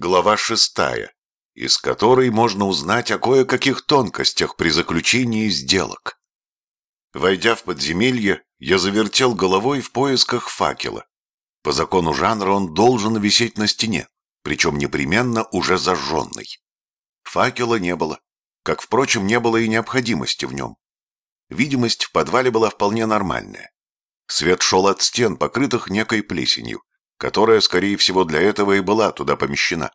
Глава шестая, из которой можно узнать о кое-каких тонкостях при заключении сделок. Войдя в подземелье, я завертел головой в поисках факела. По закону жанра он должен висеть на стене, причем непременно уже зажженный. Факела не было, как, впрочем, не было и необходимости в нем. Видимость в подвале была вполне нормальная. Свет шел от стен, покрытых некой плесенью которая, скорее всего, для этого и была туда помещена.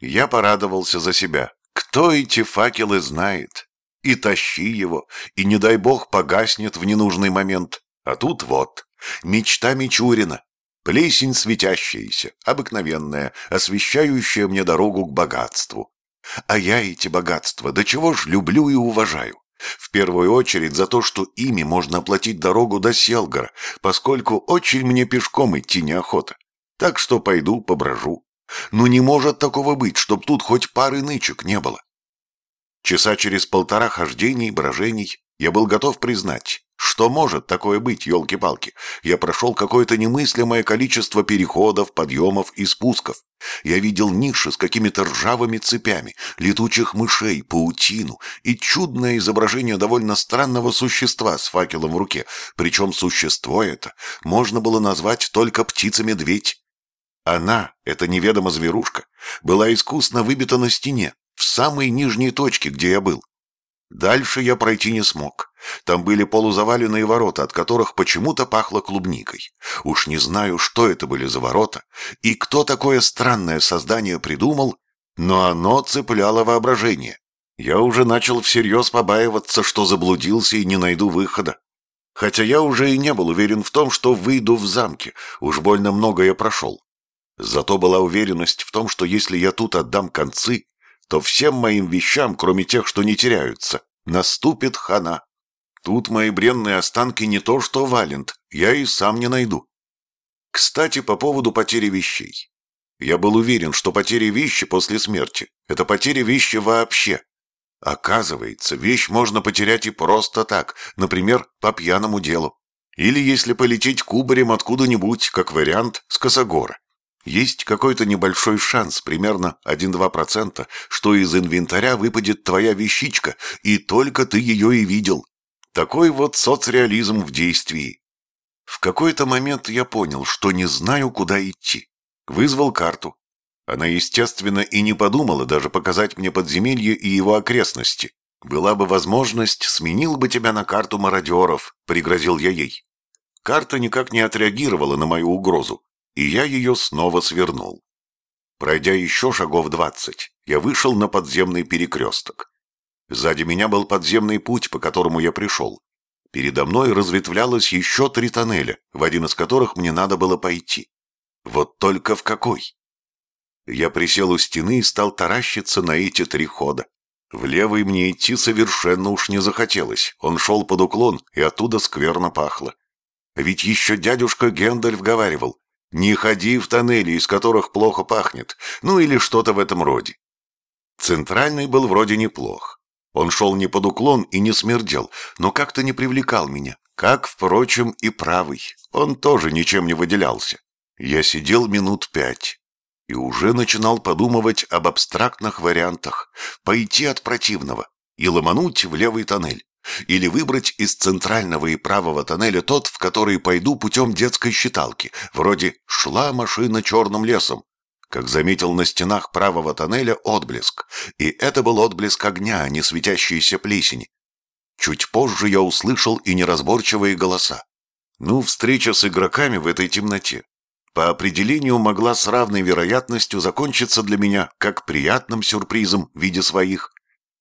Я порадовался за себя. Кто эти факелы знает? И тащи его, и, не дай бог, погаснет в ненужный момент. А тут вот, мечта Мичурина. Плесень светящаяся, обыкновенная, освещающая мне дорогу к богатству. А я эти богатства до чего ж люблю и уважаю. В первую очередь за то, что ими можно оплатить дорогу до Селгора, поскольку очень мне пешком идти неохота. Так что пойду поброжу. Но не может такого быть, чтоб тут хоть пары нычек не было. Часа через полтора хождений, брожений я был готов признать, что может такое быть, елки-палки. Я прошел какое-то немыслимое количество переходов, подъемов и спусков. Я видел ниши с какими-то ржавыми цепями, летучих мышей, паутину и чудное изображение довольно странного существа с факелом в руке. Причем существо это можно было назвать только птица-медведь. Она, эта неведома зверушка, была искусно выбита на стене, в самой нижней точке, где я был. Дальше я пройти не смог. Там были полузаваленные ворота, от которых почему-то пахло клубникой. Уж не знаю, что это были за ворота, и кто такое странное создание придумал, но оно цепляло воображение. Я уже начал всерьез побаиваться, что заблудился и не найду выхода. Хотя я уже и не был уверен в том, что выйду в замке, уж больно много я прошел. Зато была уверенность в том, что если я тут отдам концы, то всем моим вещам, кроме тех, что не теряются, наступит хана. Тут мои бренные останки не то что Валент, я и сам не найду. Кстати, по поводу потери вещей. Я был уверен, что потеря вещи после смерти – это потеря вещи вообще. Оказывается, вещь можно потерять и просто так, например, по пьяному делу. Или если полететь кубарем откуда-нибудь, как вариант, с Косогора. Есть какой-то небольшой шанс, примерно 1-2%, что из инвентаря выпадет твоя вещичка, и только ты ее и видел. Такой вот соцреализм в действии. В какой-то момент я понял, что не знаю, куда идти. Вызвал карту. Она, естественно, и не подумала даже показать мне подземелье и его окрестности. Была бы возможность, сменил бы тебя на карту мародеров, пригрозил я ей. Карта никак не отреагировала на мою угрозу и я ее снова свернул. Пройдя еще шагов двадцать, я вышел на подземный перекресток. Сзади меня был подземный путь, по которому я пришел. Передо мной разветвлялось еще три тоннеля, в один из которых мне надо было пойти. Вот только в какой? Я присел у стены и стал таращиться на эти три хода. В левый мне идти совершенно уж не захотелось. Он шел под уклон, и оттуда скверно пахло. Ведь еще дядюшка Гендальф говаривал, не ходи в тоннели, из которых плохо пахнет, ну или что-то в этом роде. Центральный был вроде неплох. Он шел не под уклон и не смердел, но как-то не привлекал меня. Как, впрочем, и правый. Он тоже ничем не выделялся. Я сидел минут пять и уже начинал подумывать об абстрактных вариантах. Пойти от противного и ломануть в левый тоннель. Или выбрать из центрального и правого тоннеля тот, в который пойду путем детской считалки, вроде «шла машина черным лесом», как заметил на стенах правого тоннеля отблеск, и это был отблеск огня, а не светящиеся плесени. Чуть позже я услышал и неразборчивые голоса. Ну, встреча с игроками в этой темноте по определению могла с равной вероятностью закончиться для меня как приятным сюрпризом в виде своих,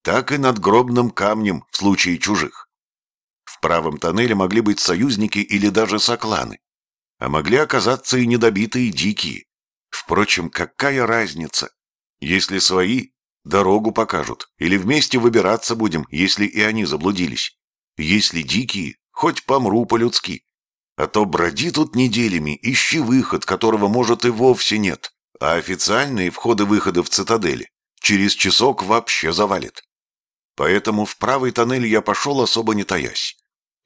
так и над гробным камнем в случае чужих. В правом тоннеле могли быть союзники или даже сокланы, а могли оказаться и недобитые дикие. Впрочем, какая разница? Если свои, дорогу покажут, или вместе выбираться будем, если и они заблудились. Если дикие, хоть помру по-людски. А то броди тут неделями, ищи выход, которого, может, и вовсе нет. А официальные входы-выходы в цитадели через часок вообще завалит. Поэтому в правый тоннель я пошел, особо не таясь.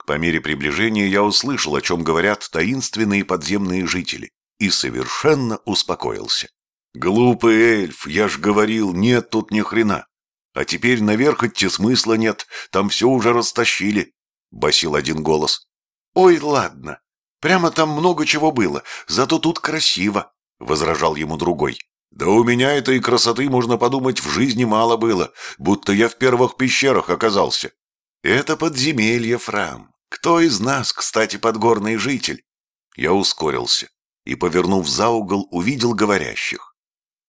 По мере приближения я услышал, о чем говорят таинственные подземные жители, и совершенно успокоился. «Глупый эльф, я ж говорил, нет тут ни хрена. А теперь наверх идти смысла нет, там все уже растащили», — басил один голос. «Ой, ладно, прямо там много чего было, зато тут красиво», — возражал ему другой. «Да у меня этой красоты, можно подумать, в жизни мало было, будто я в первых пещерах оказался». «Это подземелье, Фрам. Кто из нас, кстати, подгорный житель?» Я ускорился и, повернув за угол, увидел говорящих.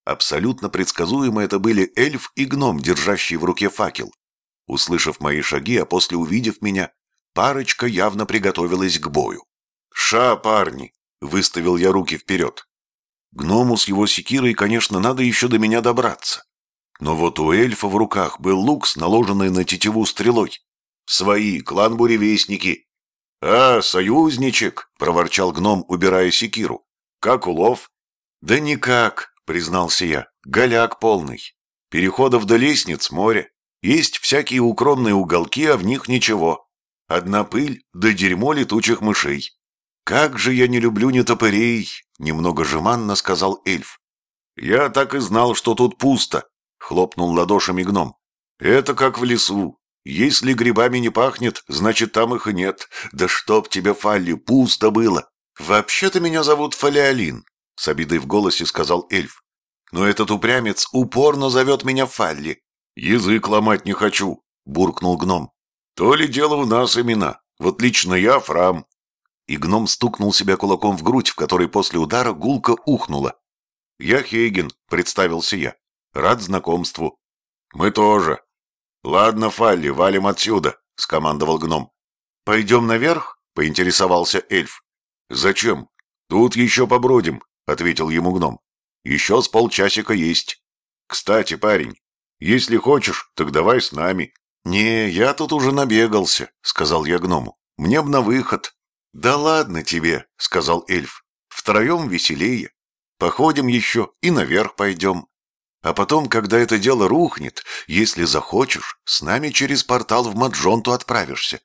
Абсолютно предсказуемо это были эльф и гном, держащий в руке факел. Услышав мои шаги, а после увидев меня, парочка явно приготовилась к бою. «Ша, парни!» — выставил я руки вперед. Гному с его секирой, конечно, надо еще до меня добраться. Но вот у эльфа в руках был лук с наложенной на тетиву стрелой. «Свои, клан буревестники!» «А, союзничек!» — проворчал гном, убирая секиру. «Как улов?» «Да никак!» — признался я. «Голяк полный. Переходов до лестниц море. Есть всякие укромные уголки, а в них ничего. Одна пыль да дерьмо летучих мышей. «Как же я не люблю нетопырей!» — немного жеманно сказал эльф. «Я так и знал, что тут пусто!» — хлопнул ладошами гном. «Это как в лесу. Если грибами не пахнет, значит, там их и нет. Да чтоб тебе, Фалли, пусто было!» «Вообще-то меня зовут Фалиалин», — с обидой в голосе сказал эльф. «Но этот упрямец упорно зовет меня Фалли». «Язык ломать не хочу», — буркнул гном. «То ли дело у нас имена. Вот лично я Фрам, и гном стукнул себя кулаком в грудь, в которой после удара гулко ухнула. «Я Хейген», — представился я. «Рад знакомству». «Мы тоже». «Ладно, Фалли, валим отсюда», — скомандовал гном. «Пойдем наверх?» — поинтересовался эльф. «Зачем? Тут еще побродим», — ответил ему гном. «Еще с полчасика есть. Кстати, парень, если хочешь, так давай с нами». «Не, я тут уже набегался», — сказал я гному. «Мне б на выход». «Да ладно тебе», — сказал эльф. «Втроем веселее. Походим еще и наверх пойдем. А потом, когда это дело рухнет, если захочешь, с нами через портал в Маджонту отправишься».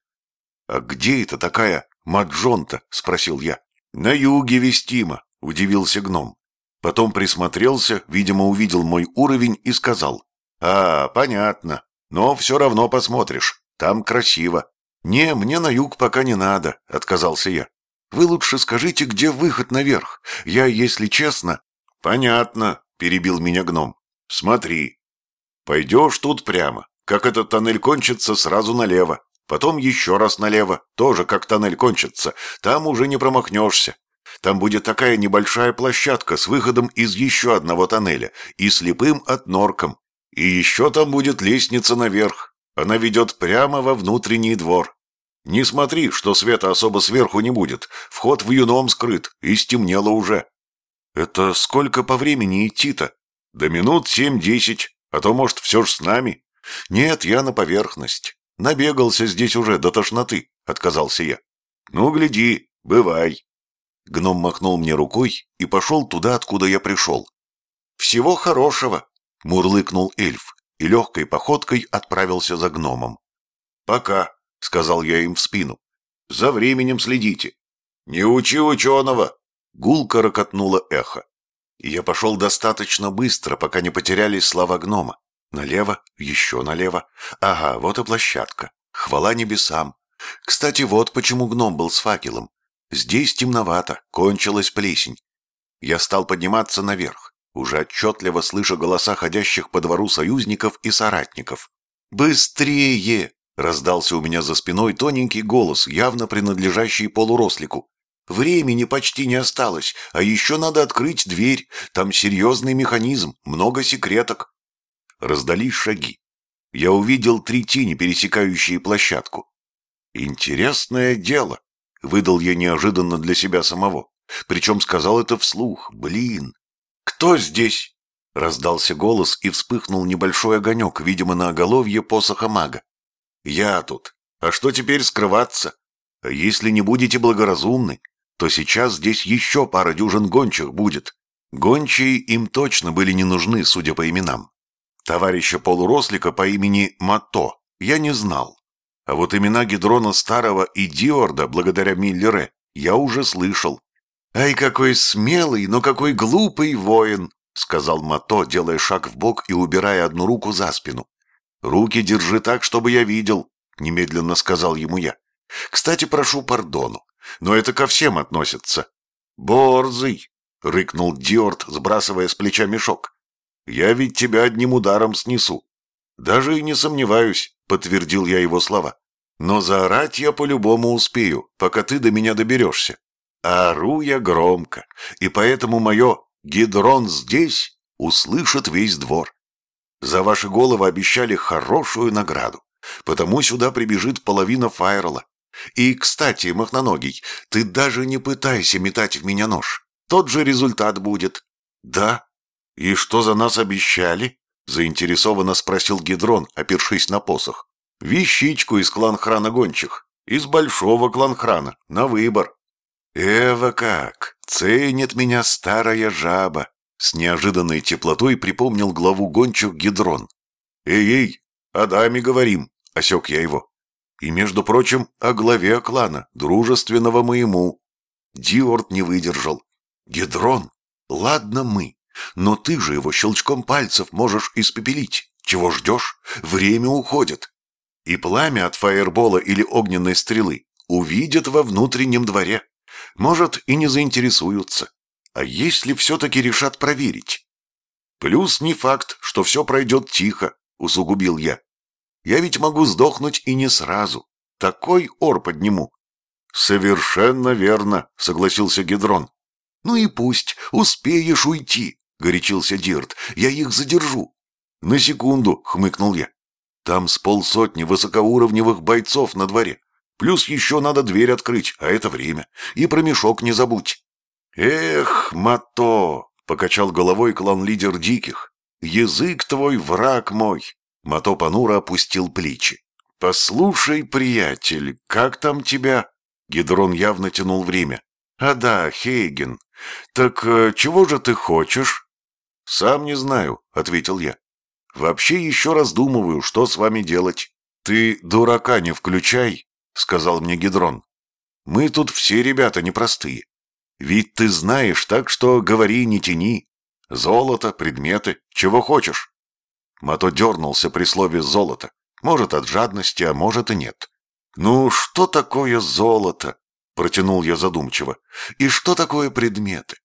«А где это такая Маджонта?» — спросил я. «На юге Вестима», — удивился гном. Потом присмотрелся, видимо, увидел мой уровень и сказал. «А, понятно. Но все равно посмотришь. Там красиво. «Не, мне на юг пока не надо», — отказался я. «Вы лучше скажите, где выход наверх. Я, если честно...» «Понятно», — перебил меня гном. «Смотри. Пойдешь тут прямо. Как этот тоннель кончится, сразу налево. Потом еще раз налево, тоже как тоннель кончится. Там уже не промахнешься. Там будет такая небольшая площадка с выходом из еще одного тоннеля и слепым от норком. И еще там будет лестница наверх. Она ведет прямо во внутренний двор. Не смотри, что света особо сверху не будет. Вход в юном скрыт, и стемнело уже. Это сколько по времени идти-то? Да минут семь-десять, а то, может, все ж с нами. Нет, я на поверхность. Набегался здесь уже до тошноты, отказался я. Ну, гляди, бывай. Гном махнул мне рукой и пошел туда, откуда я пришел. «Всего хорошего!» — мурлыкнул эльф и легкой походкой отправился за гномом. «Пока!» — сказал я им в спину. «За временем следите». «Не учи ученого!» — гулко рокотнуло эхо. Я пошел достаточно быстро, пока не потерялись слова гнома. Налево, еще налево. Ага, вот и площадка. Хвала небесам. Кстати, вот почему гном был с факелом. Здесь темновато, кончилась плесень. Я стал подниматься наверх, уже отчетливо слыша голоса ходящих по двору союзников и соратников. «Быстрее!» Раздался у меня за спиной тоненький голос, явно принадлежащий полурослику. «Времени почти не осталось, а еще надо открыть дверь. Там серьезный механизм, много секреток». Раздались шаги. Я увидел три тени, пересекающие площадку. «Интересное дело», — выдал я неожиданно для себя самого. Причем сказал это вслух. «Блин! Кто здесь?» Раздался голос и вспыхнул небольшой огонек, видимо, на оголовье посоха мага. Я тут. А что теперь скрываться? Если не будете благоразумны, то сейчас здесь еще пара дюжин гончих будет. Гончие им точно были не нужны, судя по именам. Товарища полурослика по имени Мато я не знал. А вот имена Гидрона Старого и Диорда, благодаря Миллере, я уже слышал. «Ай, какой смелый, но какой глупый воин!» сказал Мато, делая шаг в бок и убирая одну руку за спину. «Руки держи так, чтобы я видел», — немедленно сказал ему я. «Кстати, прошу пардону, но это ко всем относится». «Борзый», — рыкнул Диорт, сбрасывая с плеча мешок. «Я ведь тебя одним ударом снесу». «Даже и не сомневаюсь», — подтвердил я его слова. «Но заорать я по-любому успею, пока ты до меня доберешься. А ору я громко, и поэтому мое «Гидрон здесь» услышит весь двор. За ваши головы обещали хорошую награду, потому сюда прибежит половина Файрела. И, кстати, Махноногий, ты даже не пытайся метать в меня нож. Тот же результат будет. Да. И что за нас обещали? Заинтересованно спросил Гидрон, опершись на посох. Вещичку из клан-храна гончих. Из большого клан-храна. На выбор. Эва как! Ценит меня старая жаба. С неожиданной теплотой припомнил главу гончих Гидрон. «Эй-эй, о даме говорим», — осек я его. «И, между прочим, о главе клана, дружественного моему». Диорт не выдержал. «Гидрон, ладно мы, но ты же его щелчком пальцев можешь испепелить. Чего ждешь? Время уходит. И пламя от фаербола или огненной стрелы увидят во внутреннем дворе. Может, и не заинтересуются. А если все-таки решат проверить? Плюс не факт, что все пройдет тихо, усугубил я. Я ведь могу сдохнуть и не сразу. Такой ор подниму. Совершенно верно, согласился Гидрон. Ну и пусть, успеешь уйти, горячился Дирт. Я их задержу. На секунду, хмыкнул я. Там с полсотни высокоуровневых бойцов на дворе. Плюс еще надо дверь открыть, а это время. И про мешок не забудь. «Эх, Мато!» — покачал головой клан-лидер Диких. «Язык твой, враг мой!» Мато понуро опустил плечи. «Послушай, приятель, как там тебя?» Гидрон явно тянул время. «А да, Хейген. Так э, чего же ты хочешь?» «Сам не знаю», — ответил я. «Вообще еще раздумываю, что с вами делать. Ты дурака не включай», — сказал мне Гидрон. «Мы тут все ребята непростые. Ведь ты знаешь, так что говори, не тяни. Золото, предметы, чего хочешь. Мато дернулся при слове «золото». Может, от жадности, а может и нет. «Ну, что такое золото?» — протянул я задумчиво. «И что такое предметы?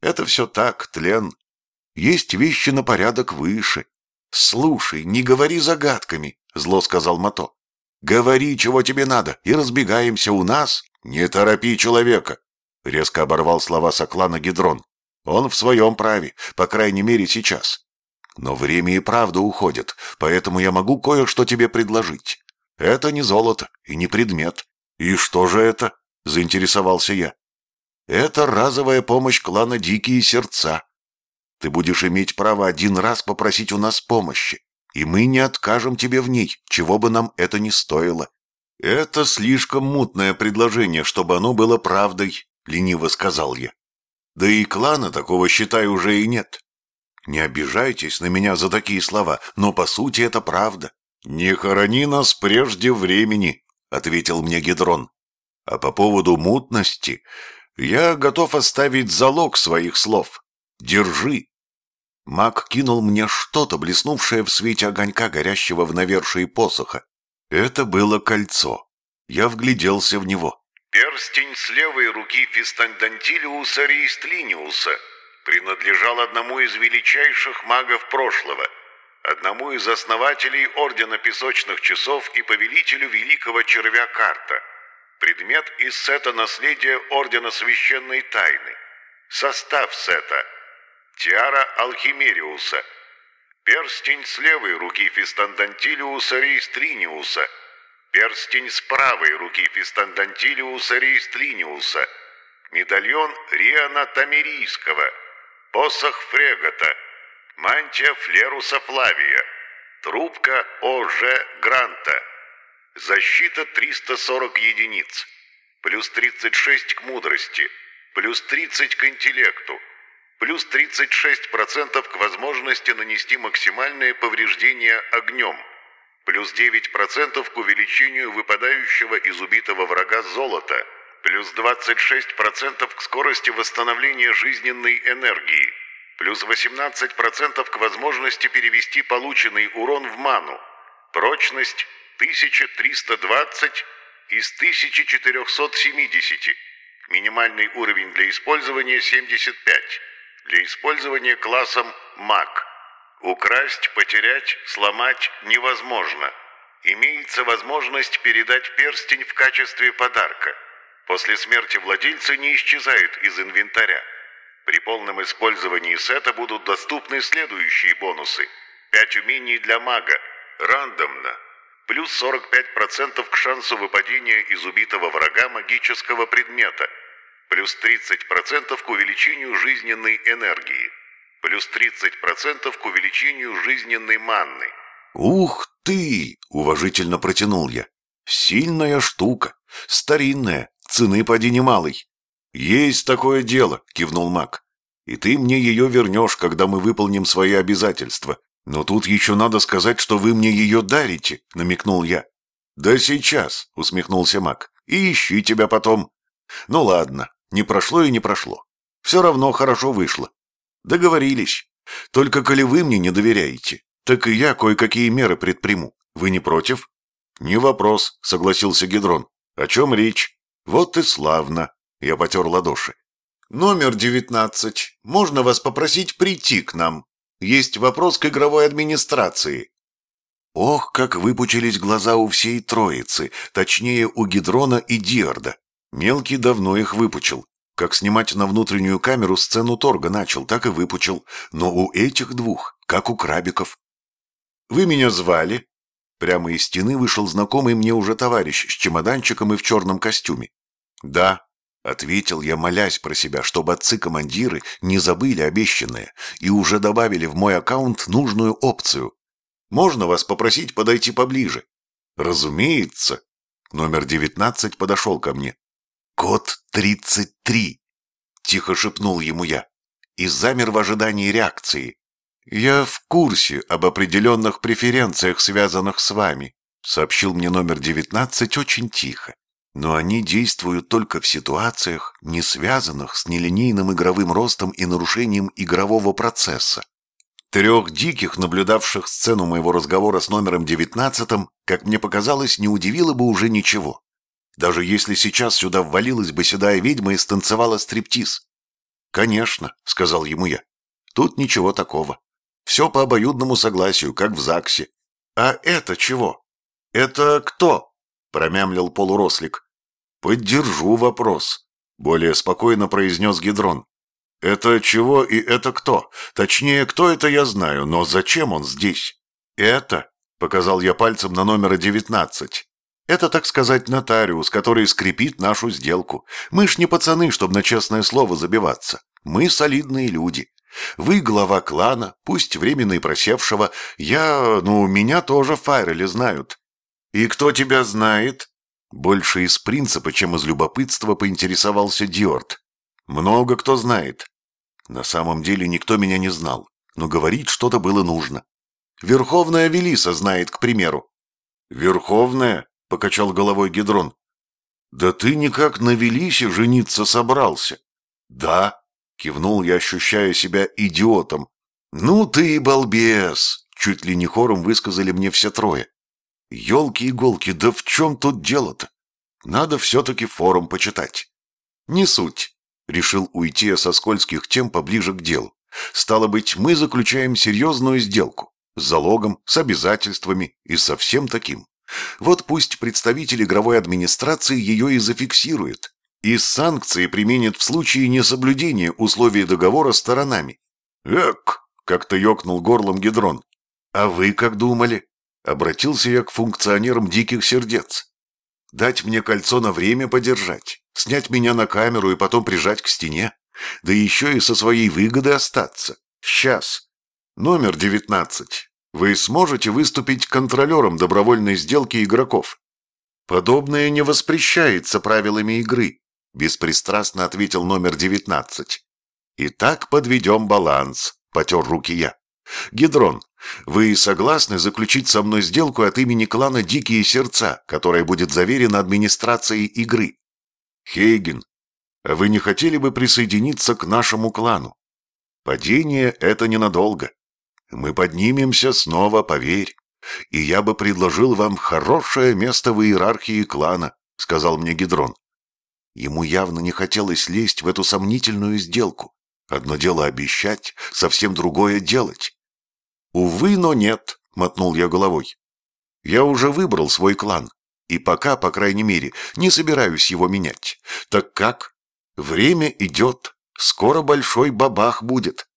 Это все так, тлен. Есть вещи на порядок выше. Слушай, не говори загадками», — зло сказал Мато. «Говори, чего тебе надо, и разбегаемся у нас. Не торопи человека. — резко оборвал слова Соклана Гидрон. «Он в своем праве, по крайней мере сейчас. Но время и правда уходит, поэтому я могу кое-что тебе предложить. Это не золото и не предмет. И что же это?» — заинтересовался я. «Это разовая помощь клана Дикие Сердца. Ты будешь иметь право один раз попросить у нас помощи, и мы не откажем тебе в ней, чего бы нам это ни стоило. Это слишком мутное предложение, чтобы оно было правдой, — лениво сказал я. «Да и клана такого, считай, уже и нет. Не обижайтесь на меня за такие слова, но по сути это правда». «Не хорони нас прежде времени», — ответил мне Гидрон. «А по поводу мутности я готов оставить залог своих слов. Держи». Маг кинул мне что-то, блеснувшее в свете огонька, горящего в навершии посоха. Это было кольцо. Я вгляделся в него. Перстень с левой руки Фистандантилиуса Рейстлиниуса принадлежал одному из величайших магов прошлого, одному из основателей Ордена Песочных Часов и повелителю Великого Червя Карта. Предмет из сета наследия Ордена Священной Тайны. Состав сета. Тиара Алхимериуса. Перстень с левой руки Фистандантилиуса Рейстриниуса – перстень с правой руки Фистандантилиуса Рейстлиниуса, медальон Риана Тамерийского, посох Фрегота, мантия Флеруса Флавия, трубка О.Ж. Гранта, защита 340 единиц, плюс 36 к мудрости, плюс 30 к интеллекту, плюс 36% к возможности нанести максимальное повреждение огнем – плюс 9% к увеличению выпадающего из убитого врага золота, плюс 26% к скорости восстановления жизненной энергии, плюс 18% к возможности перевести полученный урон в ману. Прочность 1320 из 1470. Минимальный уровень для использования 75. Для использования классом маг. Украсть, потерять, сломать невозможно. Имеется возможность передать перстень в качестве подарка. После смерти владельца не исчезает из инвентаря. При полном использовании сета будут доступны следующие бонусы. 5 умений для мага. Рандомно. Плюс 45% к шансу выпадения из убитого врага магического предмета. Плюс 30% к увеличению жизненной энергии. Плюс 30% к увеличению жизненной манны. «Ух ты!» — уважительно протянул я. «Сильная штука, старинная, цены поди немалой». «Есть такое дело», — кивнул маг. «И ты мне ее вернешь, когда мы выполним свои обязательства. Но тут еще надо сказать, что вы мне ее дарите», — намекнул я. «Да сейчас», — усмехнулся маг. «И ищи тебя потом». «Ну ладно, не прошло и не прошло. Все равно хорошо вышло. Договорились. Только коли вы мне не доверяете, так и я кое-какие меры предприму. Вы не против?» «Не вопрос», — согласился Гидрон. «О чем речь?» «Вот и славно», — я потер ладоши. «Номер девятнадцать. Можно вас попросить прийти к нам? Есть вопрос к игровой администрации». Ох, как выпучились глаза у всей троицы, точнее, у Гидрона и Диарда. Мелкий давно их выпучил. Как снимать на внутреннюю камеру сцену торга начал, так и выпучил. Но у этих двух, как у крабиков. «Вы меня звали?» Прямо из стены вышел знакомый мне уже товарищ с чемоданчиком и в черном костюме. «Да», — ответил я, молясь про себя, чтобы отцы-командиры не забыли обещанное и уже добавили в мой аккаунт нужную опцию. «Можно вас попросить подойти поближе?» «Разумеется». Номер девятнадцать подошел ко мне. «Код тридцать три», — тихо шепнул ему я, и замер в ожидании реакции. «Я в курсе об определенных преференциях, связанных с вами», сообщил мне номер 19 очень тихо. «Но они действуют только в ситуациях, не связанных с нелинейным игровым ростом и нарушением игрового процесса. Трех диких, наблюдавших сцену моего разговора с номером 19 как мне показалось, не удивило бы уже ничего. Даже если сейчас сюда ввалилась бы седая ведьма и станцевала стриптиз. «Конечно», — сказал ему я, — «тут ничего такого. Все по обоюдному согласию, как в ЗАГСе. А это чего? Это кто? Промямлил полурослик. Поддержу вопрос. Более спокойно произнес Гидрон. Это чего и это кто? Точнее, кто это я знаю, но зачем он здесь? Это, показал я пальцем на номера девятнадцать. Это, так сказать, нотариус, который скрепит нашу сделку. Мы ж не пацаны, чтобы на честное слово забиваться. Мы солидные люди. Вы глава клана, пусть временно и просевшего. Я, ну, меня тоже в Файреле знают. И кто тебя знает? Больше из принципа, чем из любопытства, поинтересовался Диорт. Много кто знает. На самом деле никто меня не знал, но говорить что-то было нужно. Верховная Велиса знает, к примеру. Верховная? Покачал головой Гидрон. Да ты никак на Велисе жениться собрался. Да, Кивнул я, ощущая себя идиотом. «Ну ты и балбес!» Чуть ли не хором высказали мне все трое. «Елки-иголки, да в чем тут дело-то? Надо все-таки форум почитать». «Не суть», — решил уйти со скользких тем поближе к делу. «Стало быть, мы заключаем серьезную сделку. С залогом, с обязательствами и со всем таким. Вот пусть представитель игровой администрации ее и зафиксирует, и санкции применят в случае несоблюдения условий договора сторонами. «Эк!» — как-то ёкнул горлом Гидрон. «А вы как думали?» — обратился я к функционерам диких сердец. «Дать мне кольцо на время подержать, снять меня на камеру и потом прижать к стене, да еще и со своей выгодой остаться. Сейчас. Номер девятнадцать. Вы сможете выступить контролером добровольной сделки игроков?» Подобное не воспрещается правилами игры, — беспристрастно ответил номер девятнадцать. «Итак, подведем баланс», — потер руки я. «Гидрон, вы согласны заключить со мной сделку от имени клана «Дикие сердца», которая будет заверена администрацией игры?» «Хейген, вы не хотели бы присоединиться к нашему клану?» Падение — это ненадолго. Мы поднимемся снова, поверь. И я бы предложил вам хорошее место в иерархии клана, сказал мне Гидрон. Ему явно не хотелось лезть в эту сомнительную сделку. Одно дело обещать, совсем другое делать. «Увы, но нет», — мотнул я головой. «Я уже выбрал свой клан, и пока, по крайней мере, не собираюсь его менять. Так как? Время идет, скоро большой бабах будет».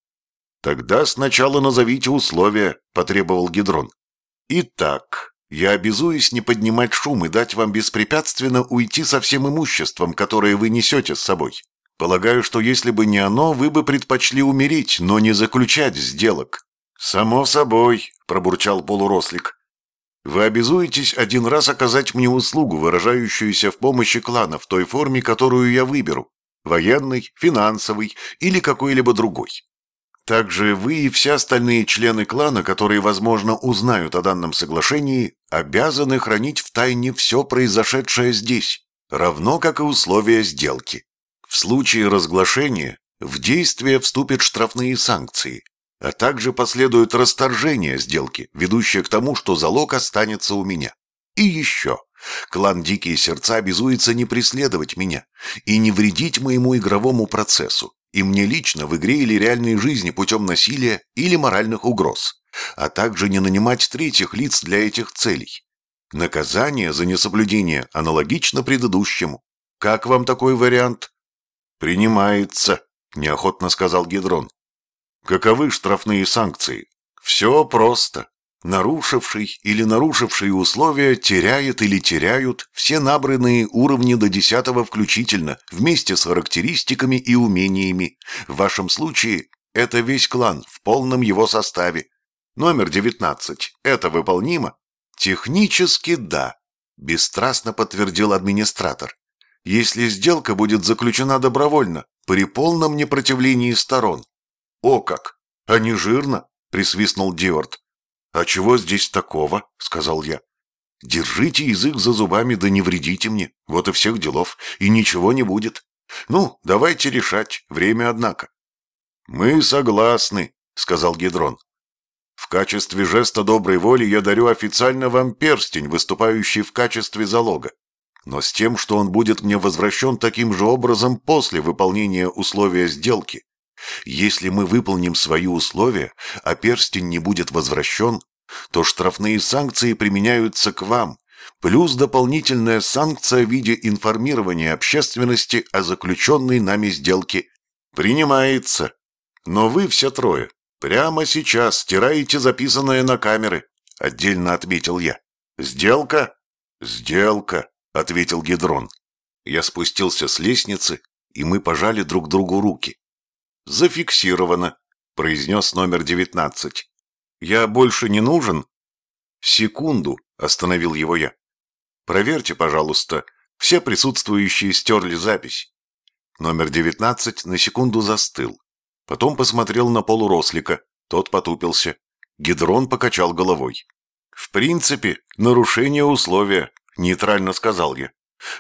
«Тогда сначала назовите условия», — потребовал Гидрон. «Итак, я обязуюсь не поднимать шум и дать вам беспрепятственно уйти со всем имуществом, которое вы несете с собой. Полагаю, что если бы не оно, вы бы предпочли умереть, но не заключать сделок». «Само собой», — пробурчал полурослик. «Вы обязуетесь один раз оказать мне услугу, выражающуюся в помощи клана в той форме, которую я выберу, военной, финансовой или какой-либо другой. Также вы и все остальные члены клана, которые, возможно, узнают о данном соглашении, обязаны хранить в тайне все произошедшее здесь, равно как и условия сделки. В случае разглашения в действие вступят штрафные санкции, а также последует расторжение сделки, ведущее к тому, что залог останется у меня. И еще. Клан «Дикие сердца» обязуется не преследовать меня и не вредить моему игровому процессу, и мне лично в игре или реальной жизни путем насилия или моральных угроз, а также не нанимать третьих лиц для этих целей. Наказание за несоблюдение аналогично предыдущему. Как вам такой вариант? «Принимается», — неохотно сказал Гидрон. «Каковы штрафные санкции?» «Все просто. Нарушивший или нарушившие условия теряет или теряют все набранные уровни до десятого включительно, вместе с характеристиками и умениями. В вашем случае это весь клан в полном его составе. Номер девятнадцать. Это выполнимо?» «Технически да», — бесстрастно подтвердил администратор если сделка будет заключена добровольно, при полном непротивлении сторон. О как! А не жирно? присвистнул Диорт. А чего здесь такого? сказал я. Держите язык за зубами, да не вредите мне. Вот и всех делов, и ничего не будет. Ну, давайте решать, время однако. Мы согласны, сказал Гидрон. В качестве жеста доброй воли я дарю официально вам перстень, выступающий в качестве залога но с тем, что он будет мне возвращен таким же образом после выполнения условия сделки. Если мы выполним свои условия, а перстень не будет возвращен, то штрафные санкции применяются к вам, плюс дополнительная санкция в виде информирования общественности о заключенной нами сделке. Принимается. Но вы все трое прямо сейчас стираете записанное на камеры, отдельно отметил я. Сделка? Сделка. — ответил Гедрон. Я спустился с лестницы, и мы пожали друг другу руки. «Зафиксировано», — произнес номер девятнадцать. «Я больше не нужен?» «Секунду», — остановил его я. «Проверьте, пожалуйста, все присутствующие стерли запись». Номер девятнадцать на секунду застыл. Потом посмотрел на полурослика, тот потупился. Гидрон покачал головой. «В принципе, нарушение условия», — нейтрально сказал я.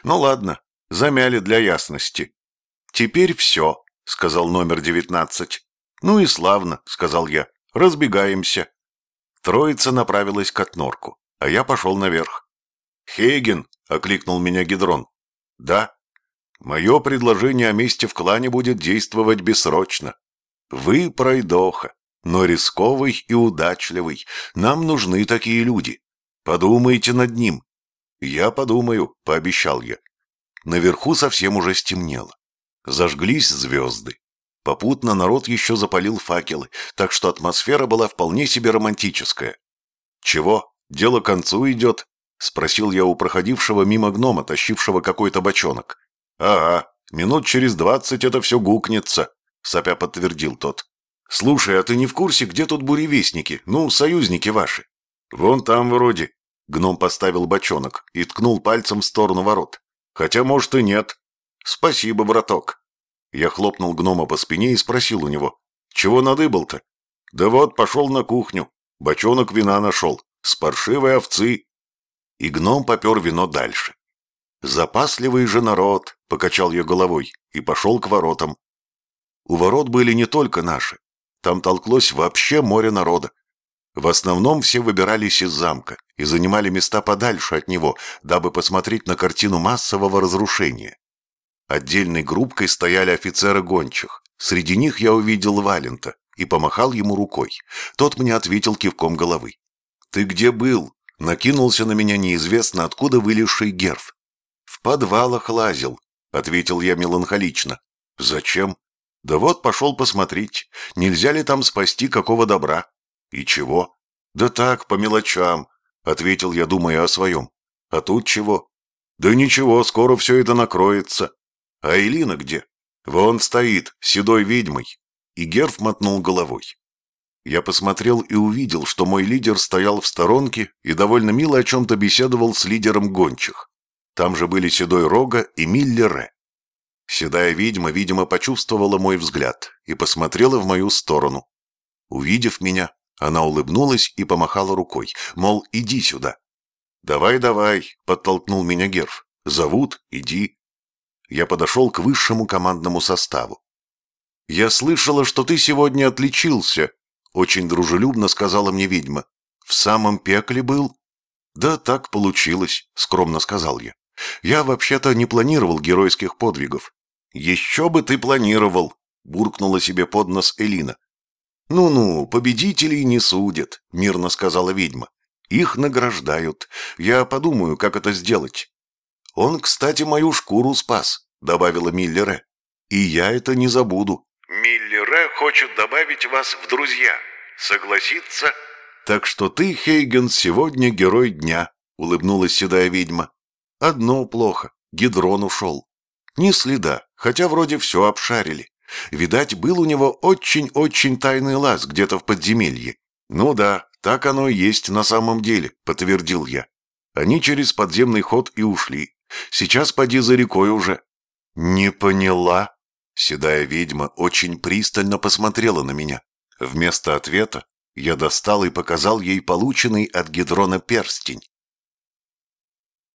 «Ну ладно, замяли для ясности». «Теперь все», — сказал номер девятнадцать. «Ну и славно», — сказал я. «Разбегаемся». Троица направилась к отнорку, а я пошел наверх. «Хейген», — окликнул меня Гидрон. «Да». «Мое предложение о месте в клане будет действовать бессрочно. Вы пройдоха, но рисковый и удачливый. Нам нужны такие люди. Подумайте над ним, «Я подумаю», — пообещал я. Наверху совсем уже стемнело. Зажглись звезды. Попутно народ еще запалил факелы, так что атмосфера была вполне себе романтическая. «Чего? Дело к концу идет?» — спросил я у проходившего мимо гнома, тащившего какой-то бочонок. «Ага, минут через двадцать это все гукнется», — сопя подтвердил тот. «Слушай, а ты не в курсе, где тут буревестники? Ну, союзники ваши?» «Вон там вроде», Гном поставил бочонок и ткнул пальцем в сторону ворот. Хотя, может, и нет. Спасибо, браток. Я хлопнул гнома по спине и спросил у него. Чего надыбал-то? Да вот, пошел на кухню. Бочонок вина нашел. С паршивой овцы. И гном попер вино дальше. «Запасливый же народ», — покачал я головой и пошел к воротам. У ворот были не только наши, Там толклось вообще море народа. В основном все выбирались из замка и занимали места подальше от него, дабы посмотреть на картину массового разрушения. Отдельной группкой стояли офицеры гончих. Среди них я увидел Валента и помахал ему рукой. Тот мне ответил кивком головы. «Ты где был?» — накинулся на меня неизвестно откуда вылезший герф. «В подвалах лазил», — ответил я меланхолично. «Зачем?» «Да вот пошел посмотреть, нельзя ли там спасти какого добра». «И чего?» «Да так, по мелочам», — ответил я, думая о своем. «А тут чего?» «Да ничего, скоро все это накроется». «А Элина где?» «Вон стоит, седой ведьмой». И Герф мотнул головой. Я посмотрел и увидел, что мой лидер стоял в сторонке и довольно мило о чем-то беседовал с лидером гончих. Там же были Седой Рога и Миллере. Седая ведьма, видимо, почувствовала мой взгляд и посмотрела в мою сторону. Увидев меня, она улыбнулась и помахала рукой, мол, иди сюда. «Давай, давай», — подтолкнул меня Герф. «Зовут, иди». Я подошел к высшему командному составу. «Я слышала, что ты сегодня отличился», — очень дружелюбно сказала мне ведьма. «В самом пекле был?» «Да так получилось», — скромно сказал я. «Я вообще-то не планировал геройских подвигов». «Еще бы ты планировал», — буркнула себе под нос Элина. «Ну-ну, победителей не судят», — мирно сказала ведьма. «Их награждают. Я подумаю, как это сделать». «Он, кстати, мою шкуру спас», — добавила Миллере. «И я это не забуду». «Миллере хочет добавить вас в друзья. Согласится?» «Так что ты, Хейген, сегодня герой дня», — улыбнулась седая ведьма. «Одно плохо. Гидрон ушел. Ни следа, хотя вроде все обшарили. Видать, был у него очень-очень тайный лаз где-то в подземелье. Ну да, так оно и есть на самом деле, подтвердил я. Они через подземный ход и ушли. Сейчас поди за рекой уже. Не поняла. Седая ведьма очень пристально посмотрела на меня. Вместо ответа я достал и показал ей полученный от Гидрона перстень.